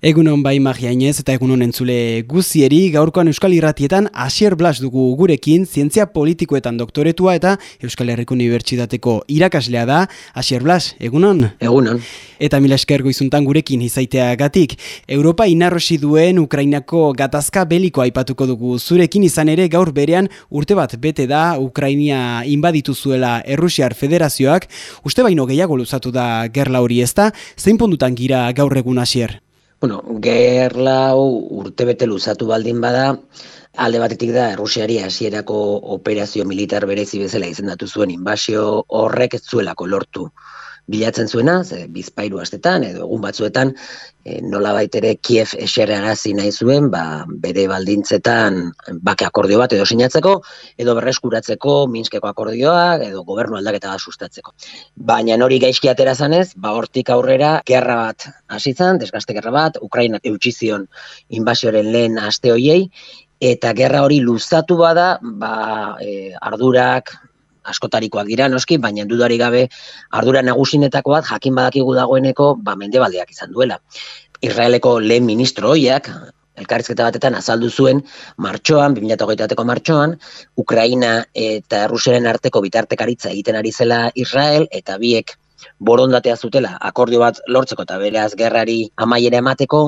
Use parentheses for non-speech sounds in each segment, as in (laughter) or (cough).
Egunon bai magiainez eta egunon entzule guzieri, gaurkoan Euskal Irratietan Asier Blas dugu gurekin, zientzia politikoetan doktoretua eta Euskal Herriko Unibertsitateko irakaslea da. Asier Blas, egunon? Egunon. Eta mila eskergo izuntan gurekin izaitea gatik. Europa inarrosi duen Ukrainako gatazka beliko aipatuko dugu zurekin izan ere gaur berean urte bat bete da Ukrainia inbaditu zuela Errusiar Federazioak. Uste baino gehiago luzatu da gerla hori ezta, zein pondutan gira gaur egun Asier? Bueno, gerlau urte bete luzatu baldin bada, alde batetik da Errusiari hasierako operazio militar berezi bezala izendatu zuen inbasio horrek ez zuelako lortu bilatzen zuena, ze bizpairu astetan edo egun batzuetan e, nola baitere Kiev eserarazi nahi zuen, ba, bere baldintzetan bake akordio bat edo sinatzeko, edo berreskuratzeko Minskeko akordioak edo gobernu aldaketa bat sustatzeko. Baina hori gaizki atera zanez, ba, hortik aurrera gerra bat hasi zan, desgaste gerra bat, Ukraina eutxizion inbasioaren lehen aste hoiei, eta gerra hori luzatu bada, ba, e, ardurak, askotarikoak dira noski, baina dudari gabe ardura nagusinetako bat jakin badakigu dagoeneko ba mendebaldeak izan duela. Israeleko lehen ministro hoiak elkarrizketa batetan azaldu zuen martxoan, 2008 bateko martxoan, Ukraina eta Rusiaren arteko bitartekaritza egiten ari zela Israel, eta biek borondatea zutela akordio bat lortzeko eta bereaz gerrari amaiera emateko,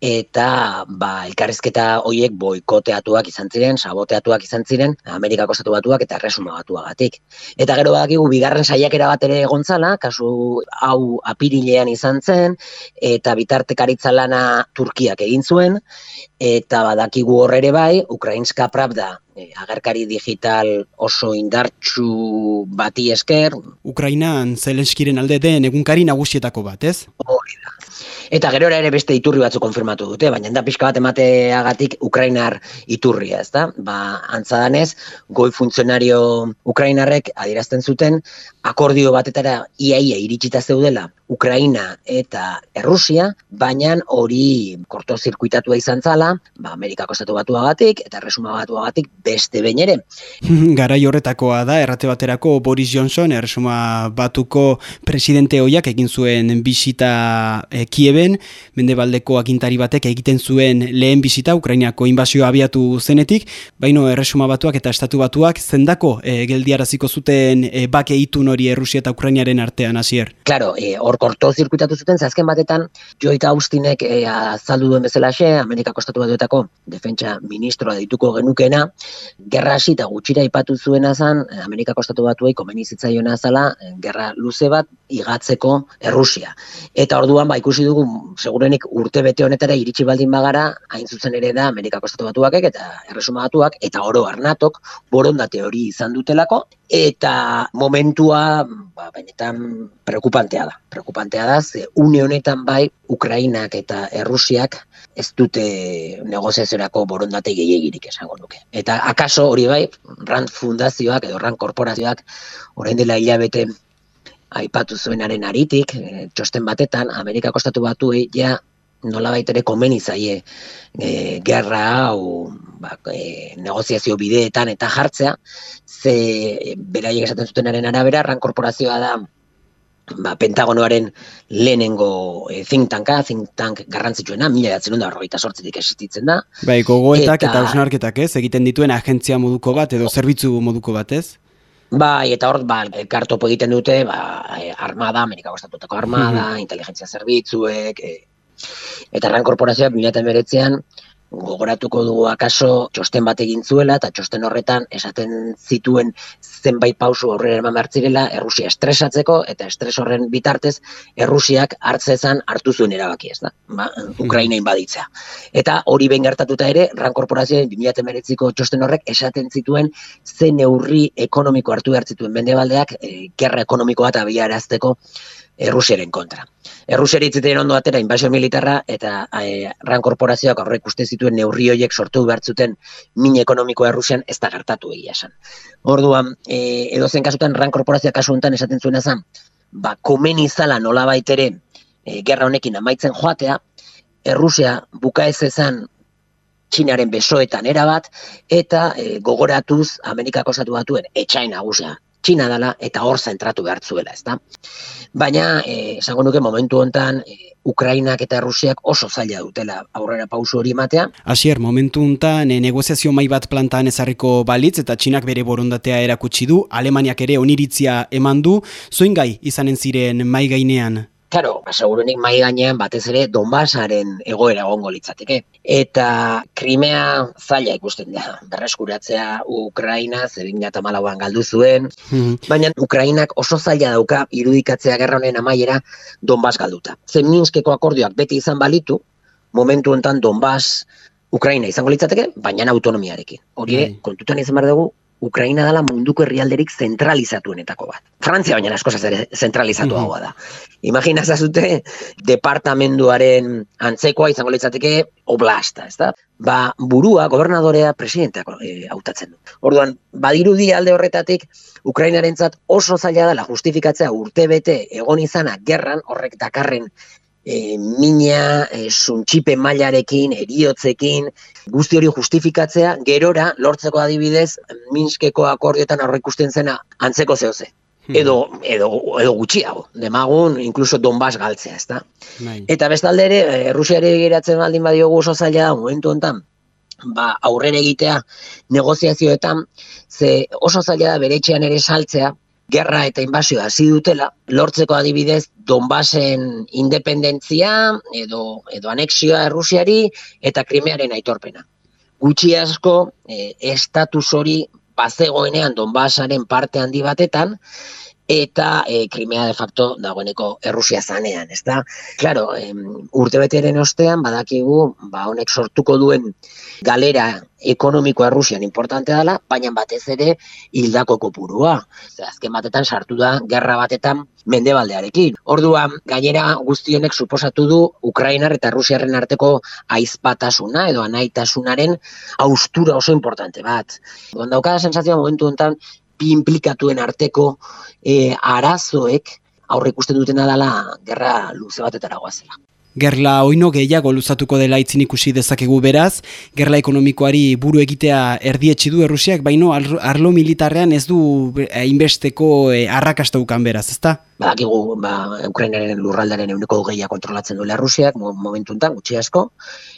eta ba, elkarrizketa horiek boikoteatuak izan ziren, saboteatuak izan ziren, Amerikako Estatu Batuak eta Erresuma Batuagatik. Eta gero badakigu bigarren saiakera bat ere egontzala, kasu hau apirilean izan zen, eta bitartekaritza lana Turkiak egin zuen, eta badakigu hor ere bai, Ukrainska Pravda e, agerkari digital oso indartsu bati esker. Ukrainan Zelenskiren alde den egunkari nagusietako bat, ez? Hori. Eta gero ere beste iturri batzu konfirmatu dute, baina da pixka bat emateagatik Ukrainar iturria, ez da? Ba, antzadanez, goi funtzionario Ukrainarrek adierazten zuten, akordio batetara iaia iritsita zeudela Ukraina eta Errusia, baina hori korto zirkuitatua izan zala, ba, Amerikako estatu batuagatik eta Erresuma batuagatik beste behin ere. (laughs) Garai horretakoa da, errate baterako Boris Johnson, Erresuma batuko presidente hoiak egin zuen bisita e, Kieben, mendebaldeko agintari batek egiten zuen lehen bisita Ukrainako inbazioa abiatu zenetik, baino Erresuma batuak eta estatu batuak zendako e, geldiaraziko zuten e, bake itun hori Errusia eta Ukrainaren artean hasier. Claro, e, korto zirkuitatu zuten, ze azken batetan, joita Austinek e, azaldu duen bezala xe, Amerikako Estatu Batuetako defentsa ministroa dituko genukena, gerra hasi eta gutxira ipatu zuena zan, Amerikako Estatu Batuei komeni zitzaiona zala, gerra luze bat igatzeko Errusia. Eta orduan, ba, ikusi dugu, segurenik urte bete honetara iritsi baldin bagara, hain zuzen ere da Amerikako Estatu Batuak eta Erresuma Batuak, eta oro arnatok, borondate hori izan dutelako, eta momentua, ba, benetan, preokupantea da. Preokupantea da, ze une honetan bai, Ukrainak eta Errusiak ez dute negoziazioako borondate gehiagirik esango nuke. Eta akaso hori bai, RAND fundazioak edo RAND korporazioak orain dela hilabete aipatu zuenaren aritik, e, txosten batetan, Amerikako Estatu batu ja nola baitere komeni zaie e, gerra hau ba, e, negoziazio bideetan eta jartzea, ze beraiek esaten zutenaren arabera, RAND korporazioa da ba, Pentagonoaren lehenengo e, think tanka, think tank garrantzitsuena, mila jatzen da, horreita sortzetik existitzen da. Bai, gogoetak eta, eta ausnarketak ez, egiten dituen agentzia moduko bat edo zerbitzu moduko bat ez? Bai, eta hor, ba, kartopo egiten dute, ba, e, armada, Amerikako Estatutako armada, mm -hmm. inteligentzia zerbitzuek, e, eta ran korporazioa, 2008an, gogoratuko dugu akaso txosten bat egin zuela eta txosten horretan esaten zituen zenbait pausu aurrera eman bertzirela Errusia estresatzeko eta estres horren bitartez Errusiak hartzezan hartu zuen erabaki ez da, ba, Ukraina inbaditzea. Eta hori behin gertatuta ere, RAN korporazioen 2008ko txosten horrek esaten zituen zen neurri ekonomiko hartu behartzituen mendebaldeak e, gerra ekonomikoa eta biarazteko Errusiaren kontra. Errusiari itziten ondo atera inbazio militarra eta e, ran korporazioak aurre ikuste zituen neurri horiek sortu behartzuten min ekonomikoa Errusian ez da gertatu egia esan. Orduan, e, edo zen kasutan ran korporazioak kasu honetan esaten zuen ezan, ba, komen izala nola baitere e, gerra honekin amaitzen joatea, Errusia buka ez ezan Txinaren besoetan erabat, eta e, gogoratuz Amerikako zatu batuen etxain nagusia Txina dela eta hor zentratu behartzuela, ezta? Baina, eh, esango nuke momentu hontan, eh, Ukrainak eta Rusiak oso zaila dutela aurrera pausu hori ematea. Asier, momentu hontan e, negoziazio mai bat plantaan ezarriko balitz eta Txinak bere borondatea erakutsi du, Alemaniak ere oniritzia eman du, zoin gai izanen ziren mai gainean? Karo, segurunik mai gainean batez ere Donbasaren egoera egongo litzateke. Eta Krimea zaila ikusten da, berreskuratzea Ukraina, zebin gata malauan galdu zuen, mhm. baina Ukrainak oso zaila dauka irudikatzea gerra honen amaiera Donbas galduta. Zen Minskeko akordioak beti izan balitu, momentu enten Donbas Ukraina izango litzateke, baina autonomiarekin. Hori ere, bai. kontutan izan behar dugu, Ukraina dela munduko herrialderik zentralizatuenetako bat. Frantzia baina asko ere zentralizatuagoa mhm. da. Imagina zazute departamenduaren antzekoa izango litzateke oblasta, ez da? Ba, burua, gobernadorea, presidenteak e, hautatzen du. Orduan, badirudi alde horretatik, Ukrainarentzat oso zaila dela justifikatzea urte bete egon izana gerran horrek dakarren e, mina, e, suntxipe mailarekin, eriotzekin, guzti hori justifikatzea, gerora, lortzeko adibidez, Minskeko akordioetan aurreikusten zena antzeko zehose. Hmm. Edo, edo, edo gutxiago, demagun, inkluso Donbass galtzea, ezta? Bai. Eta bestalde ere, e, Rusiari geratzen baldin badiogu oso zaila da, momentu honetan, ba, aurrera egitea negoziazioetan, ze oso zaila da bere ere saltzea, gerra eta inbazioa hasi dutela, lortzeko adibidez Donbasen independentzia edo, edo anexioa Errusiari eta Krimearen aitorpena. Gutxi asko, e, estatus hori bazegoenean Donbasaren parte handi batetan, eta e, Krimea de facto dagoeneko Errusia zanean, ez da? Claro, urte beteren ostean, badakigu, ba, honek sortuko duen galera ekonomikoa Errusian importante dela, baina batez ere hildako kopurua. Zer, azken batetan sartu da, gerra batetan mendebaldearekin. Orduan, gainera guztionek suposatu du Ukrainar eta Rusiarren arteko aizpatasuna edo anaitasunaren austura oso importante bat. Donda daukada sensazioa momentu honetan, bi implikatuen arteko e, arazoek aurre ikusten dutena dela gerra luze batetara goazela. Gerla oino gehiago luzatuko dela itzin ikusi dezakegu beraz, gerla ekonomikoari buru egitea erdietsi du Errusiak, baino arlo militarrean ez du hainbesteko e, arrakasta ukan beraz, ezta? badakigu ba, Ukrainaren lurraldaren euneko geia kontrolatzen duela Rusiak, momentu enten, gutxi asko,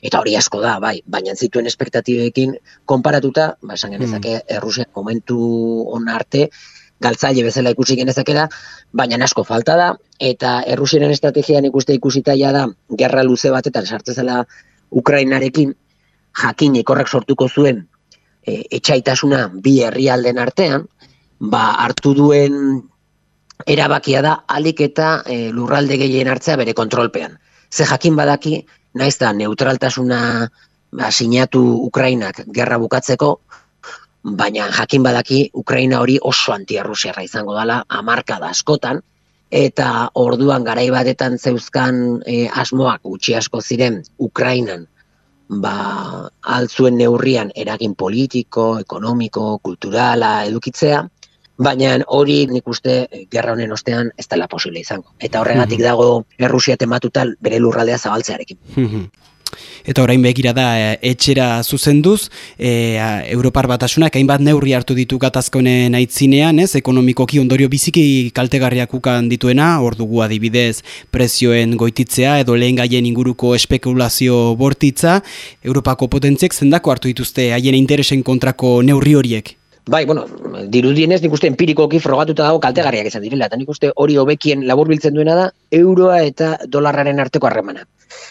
eta hori asko da, bai, baina zituen espektatibekin konparatuta, ba, esan genezake, mm. Errusiak momentu on arte, galtzaile bezala ikusi genezake da, baina asko falta da, eta Errusiaren estrategian ikuste ikusita ja da, gerra luze batetan sartzezela Ukrainarekin, jakin ekorrak sortuko zuen e, etxaitasuna bi herrialden artean, ba, hartu duen erabakia da alik eta e, lurralde gehien hartzea bere kontrolpean. Ze jakin badaki, naiz da neutraltasuna ba, sinatu Ukrainak gerra bukatzeko, baina jakin badaki Ukraina hori oso anti-Rusiarra izango dela amarka da askotan, eta orduan garai batetan zeuzkan e, asmoak gutxi asko ziren Ukrainan ba, altzuen neurrian eragin politiko, ekonomiko, kulturala edukitzea, baina hori nik uste eh, gerra honen ostean ez dela posible izango. Eta horregatik dago Errusia tematuta bere lurraldea zabaltzearekin. Eta orain begira da e, etxera zuzenduz, e, Europar batasunak hainbat neurri hartu ditu gatazkonen aitzinean, ez, ekonomikoki ondorio biziki kaltegarriak ukan dituena, hor dugu adibidez prezioen goititzea edo lehen gaien inguruko espekulazio bortitza, Europako potentziek zendako hartu dituzte haien interesen kontrako neurri horiek? Bai, bueno, dirudienez nik uste empirikoki frogatuta dago kaltegarriak izan direla, eta nik uste hori hobekien laburbiltzen duena da euroa eta dolarraren arteko harremana.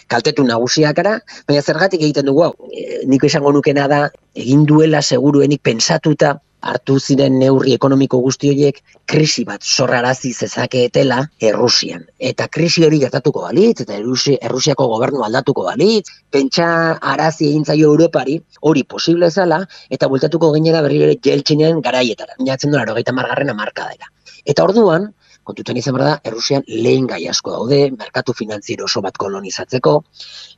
Kaltetu nagusiakara, baina zergatik egiten dugu hau, e, niko izango nukena da, egin duela seguruenik pensatuta hartu ziren neurri ekonomiko guzti horiek krisi bat sorrarazi zezakeetela Errusian. Eta krisi hori gertatuko balitz, eta Errusiako gobernu aldatuko balitz, pentsa arazi egin zaio Europari hori posible zala, eta bultatuko ginera berri ere jeltxinen garaietara. Inatzen duen arogeita margarren amarka dela. Eta orduan, kontutan izan da, Errusian lehen gai asko daude, merkatu finantziero oso bat kolonizatzeko,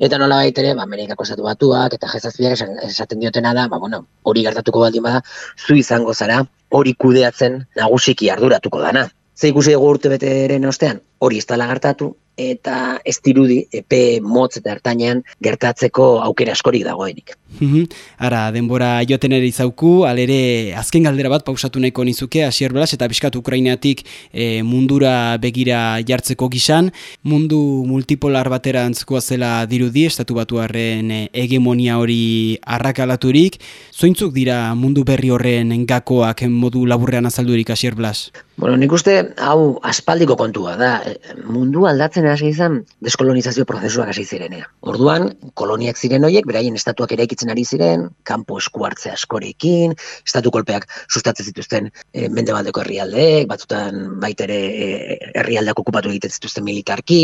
eta nola baitere, ba, Amerikako esatu batuak, eta jezazpiak esaten diotena da, ba, bueno, hori gertatuko baldin bada, zu izango zara, hori kudeatzen nagusiki arduratuko dana. Ze ikusi dugu urte beteren ostean, hori ez dala gertatu, eta ez dirudi, epe motz eta hartainean gertatzeko aukera askorik dagoenik. Mhm. Ara, denbora joaten ere izauku, alere azken galdera bat pausatu nahiko nizuke, asier belas, eta biskat Ukrainatik e, mundura begira jartzeko gizan, mundu multipolar baterantzkoa zela dirudi, estatu batuarren e, hegemonia hori arrakalaturik, zointzuk dira mundu berri horren gakoak modu laburrean azaldurik, asier belas? Bueno, nik uste, hau, aspaldiko kontua da, mundu aldatzen hasi izan deskolonizazio prozesuak hasi zirenea. Orduan, koloniak ziren horiek, beraien estatuak eraikitzen ari ziren, kanpo eskuartze askorekin, estatu kolpeak sustatzen zituzten e, mendebaldeko herrialdeek, batzutan baitere e, herrialdeak okupatu egiten zituzten militarki,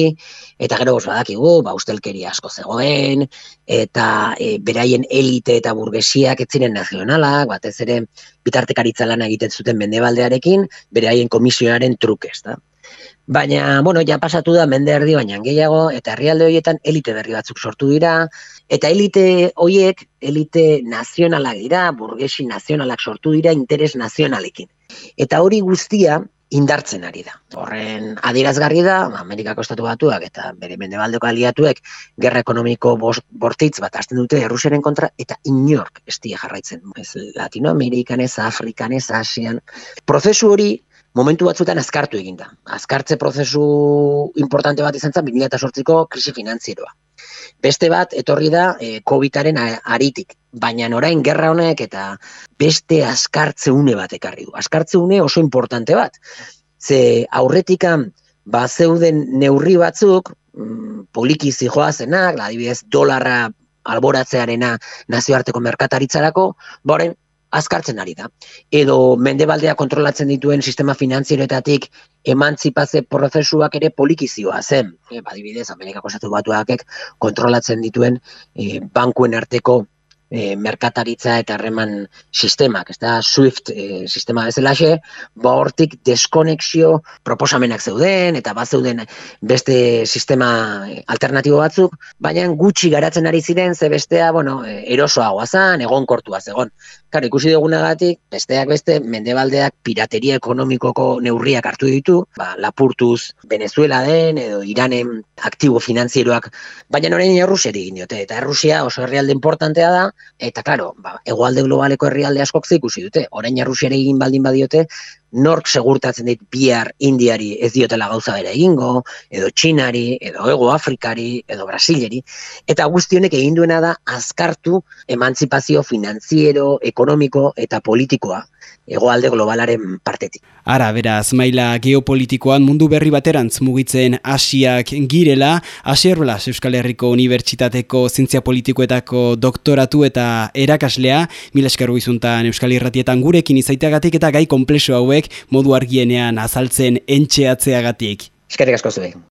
eta gero badakigu, ba, ustelkeria asko zegoen, eta e, beraien elite eta burgesiak ez ziren nazionalak, batez ere bitartekaritza lana egiten zuten mendebaldearekin, beraien komisioaren trukez, da. Baina, bueno, ja pasatu da mende erdi baina gehiago, eta herrialde horietan elite berri batzuk sortu dira, eta elite horiek, elite nazionalak dira, burgesi nazionalak sortu dira, interes nazionalekin. Eta hori guztia indartzen ari da. Horren adierazgarri da, Amerikako estatu batuak eta bere mendebaldeko aliatuek gerra ekonomiko bortitz bat hasten dute Errusiaren kontra, eta inork ez jarraitzen. Ez Latinoamerikan, ez Afrikan, ez Asian. Prozesu hori momentu batzuetan azkartu eginda. Azkartze prozesu importante bat izan zen 2008ko krisi finanzieroa. Beste bat, etorri da e, COVID-aren aritik, baina orain gerra honek eta beste azkartze une bat ekarri du. Azkartze une oso importante bat. Ze aurretikan ba zeuden neurri batzuk, mm, poliki zijoa zenak, adibidez dolarra alboratzearena nazioarteko merkataritzarako, boren, ba, azkartzen ari da. Edo mendebaldea kontrolatzen dituen sistema finanzieroetatik emantzipazio prozesuak ere polikizioa zen. E, badibidez, Amerikako Estatu Batuakek kontrolatzen dituen e, bankuen arteko e, merkataritza eta harreman sistemak, ez da, SWIFT e, sistema bezalaxe, ba hortik deskonexio proposamenak zeuden, eta bat zeuden beste sistema alternatibo batzuk, baina gutxi garatzen ari ziren, ze bestea, bueno, e, erosoagoa zan, egon kortua zegon. Karo, ikusi dugunagatik, besteak beste, mendebaldeak pirateria ekonomikoko neurriak hartu ditu, ba, lapurtuz Venezuela den, edo Iranen aktibo finanzieroak, baina noren Errusia egin diote, eta Errusia oso herrialde importantea da, Eta, klaro, ba, egualde globaleko herrialde askok ikusi dute. Orain arrusiare egin baldin badiote, nork segurtatzen dit bihar indiari ez diotela gauza bera egingo, edo txinari, edo ego afrikari, edo brasileri. Eta guzti honek egin duena da azkartu emantzipazio finanziero, ekonomiko eta politikoa egoalde globalaren partetik. Ara, beraz, maila geopolitikoan mundu berri baterantz mugitzen Asiak girela, Asier Blas Euskal Herriko Unibertsitateko Zientzia Politikoetako doktoratu eta erakaslea, mila eskerro izuntan Euskal Herratietan gurekin izaiteagatik eta gai komplexo hauek modu argienean azaltzen entxeatzeagatik. Eskerrik asko zuek.